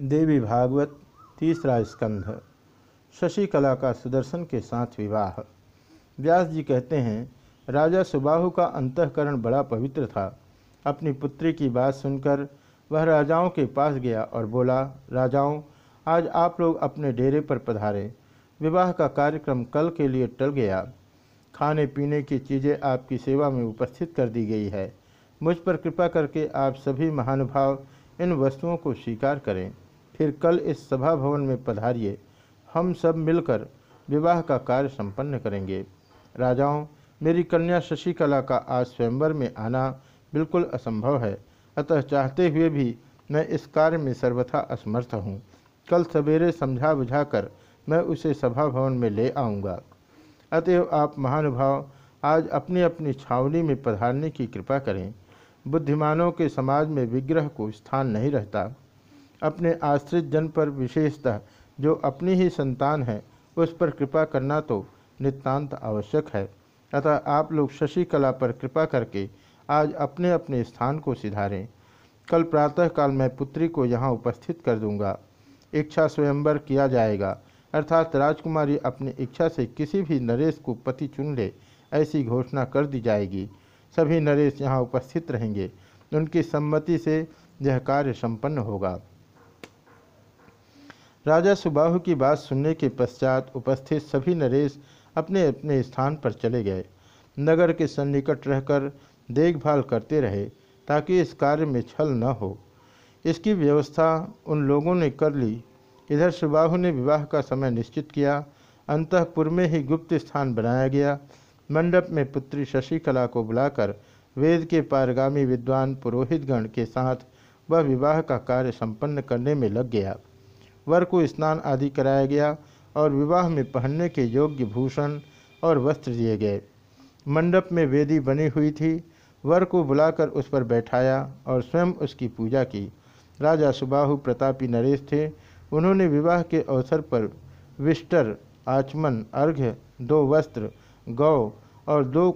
देवी भागवत तीसरा स्कंध शशिकला का सुदर्शन के साथ विवाह। व्यास जी कहते हैं, राजा सुबाहु का अंतकरण बड़ा पवित्र था। अपनी पुत्री की बात सुनकर वह राजाओं के पास गया और बोला, राजाओं, आज आप लोग अपने डेरे पर पधारे। विवाह का कार्यक्रम कल के लिए टल गया। खाने पीने की चीज़ें आपकी सेवा में उपस्थित कर दी गई है। मुझ पर कृपा करके आप सभी महानुभाव इन वस्तुओं को स्वीकार करें। फिर कल इस सभा भवन में पधारिए। हम सब मिलकर विवाह का कार्य संपन्न करेंगे। राजाओं, मेरी कन्या शशिकला का आज स्वयंवर में आना बिल्कुल असंभव है। अतः चाहते हुए भी मैं इस कार्य में सर्वथा असमर्थ हूँ। कल सवेरे समझा बुझाकर मैं उसे सभा भवन में ले आऊँगा। अतएव आप महानुभाव, आज अपनी अपनी छावनी में पधारने की कृपा करें। बुद्धिमानों के समाज में विग्रह को स्थान नहीं रहता। अपने आश्रित जन पर विशेषतः जो अपनी ही संतान है, उस पर कृपा करना तो नितांत आवश्यक है। अतः आप लोग शशिकला पर कृपा करके आज अपने अपने स्थान को सिधारें। कल प्रातःकाल मैं पुत्री को यहाँ उपस्थित कर दूँगा। इच्छा स्वयंवर किया जाएगा। अर्थात राजकुमारी अपनी इच्छा से किसी भी नरेश को पति चुन ले, ऐसी घोषणा कर दी जाएगी। सभी नरेश यहाँ उपस्थित रहेंगे। उनकी सम्मति से यह कार्य संपन्न होगा। राजा सुबाहु की बात सुनने के पश्चात उपस्थित सभी नरेश अपने अपने स्थान पर चले गए। नगर के सन्निकट रहकर देखभाल करते रहे, ताकि इस कार्य में छल न हो। इसकी व्यवस्था उन लोगों ने कर ली। इधर सुबाहु ने विवाह का समय निश्चित किया। अंतपुर में ही गुप्त स्थान बनाया गया। मंडप में पुत्री शशिकला को बुलाकर वेद के पारगामी विद्वान पुरोहितगण के साथ वह विवाह का कार्य संपन्न करने में लग गया। वर को स्नान आदि कराया गया और विवाह में पहनने के योग्य भूषण और वस्त्र दिए गए। मंडप में वेदी बनी हुई थी। वर को बुलाकर उस पर बैठाया और स्वयं उसकी पूजा की। राजा सुबाहु प्रतापी नरेश थे। उन्होंने विवाह के अवसर पर विष्टर आचमन, अर्घ्य, दो वस्त्र, गौ और दो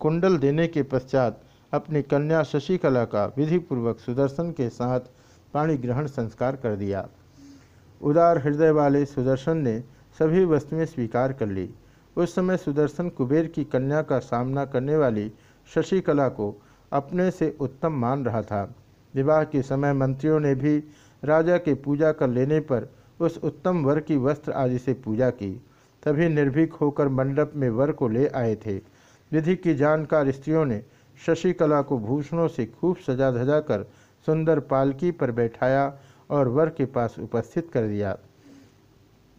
कुंडल देने के पश्चात अपनी कन्या शशिकला का विधिपूर्वक सुदर्शन के साथ पाणी ग्रहण संस्कार कर दिया। उदार हृदय वाले सुदर्शन ने सभी वस्तुएँ स्वीकार कर ली। उस समय सुदर्शन कुबेर की कन्या का सामना करने वाली शशिकला को अपने से उत्तम मान रहा था। विवाह के समय मंत्रियों ने भी राजा के पूजा कर लेने पर उस उत्तम वर की वस्त्र आदि से पूजा की। तभी निर्भीक होकर मंडप में वर को ले आए थे। विधि की जानकार स्त्रियों ने शशिकला को भूषणों से खूब सजा धजा कर सुंदर पालकी पर बैठाया और वर के पास उपस्थित कर दिया।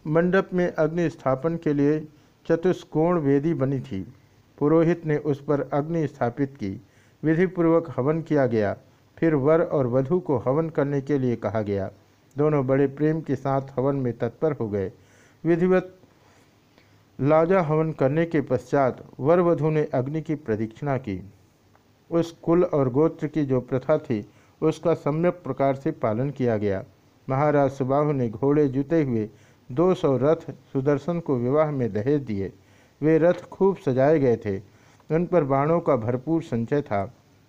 मंडप में अग्नि स्थापन के लिए चतुष्कोण वेदी बनी थी। पुरोहित ने उस पर अग्नि स्थापित की। विधिपूर्वक हवन किया गया। फिर वर और वधु को हवन करने के लिए कहा गया। दोनों बड़े प्रेम के साथ हवन में तत्पर हो गए। विधिवत लाजा हवन करने के पश्चात वर वधु ने अग्नि की प्रदीक्षिणा की। उस कुल और गोत्र की जो प्रथा थी उसका सम्यक प्रकार से पालन किया गया। महाराज सुबाहु ने घोड़े जुते हुए 200 रथ सुदर्शन को विवाह में दहेज दिए। वे रथ खूब सजाए गए थे। उन पर बाणों का भरपूर संचय था।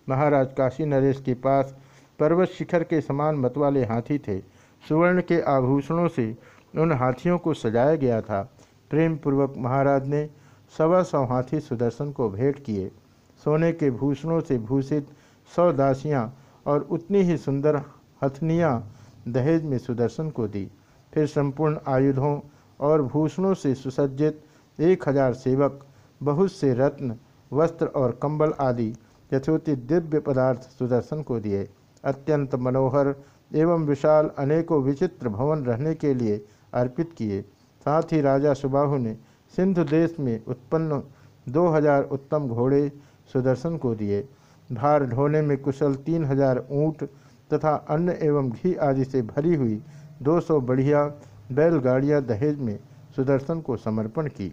महाराज काशी नरेश के पास पर्वत शिखर के समान मतवाले हाथी थे। सुवर्ण के आभूषणों से उन हाथियों को सजाया गया था। प्रेम पूर्वक महाराज ने सवा सौ हाथी सुदर्शन को भेंट किए। सोने के भूषणों से भूषित सौ दासियाँ और उतनी ही सुंदर हथनियाँ दहेज में सुदर्शन को दी। फिर संपूर्ण आयुधों और भूषणों से सुसज्जित एक हज़ार सेवक, बहुत से रत्न, वस्त्र और कंबल आदि यथोचित दिव्य पदार्थ सुदर्शन को दिए। अत्यंत मनोहर एवं विशाल अनेकों विचित्र भवन रहने के लिए अर्पित किए। साथ ही राजा सुबाहु ने सिंधु देश में उत्पन्न दो हज़ार उत्तम घोड़े सुदर्शन को दिए। भार ढोने में कुशल तीन हज़ार ऊँट तथा अन्न एवं घी आदि से भरी हुई 200 बढ़िया बैलगाड़ियाँ दहेज में सुदर्शन को समर्पण की।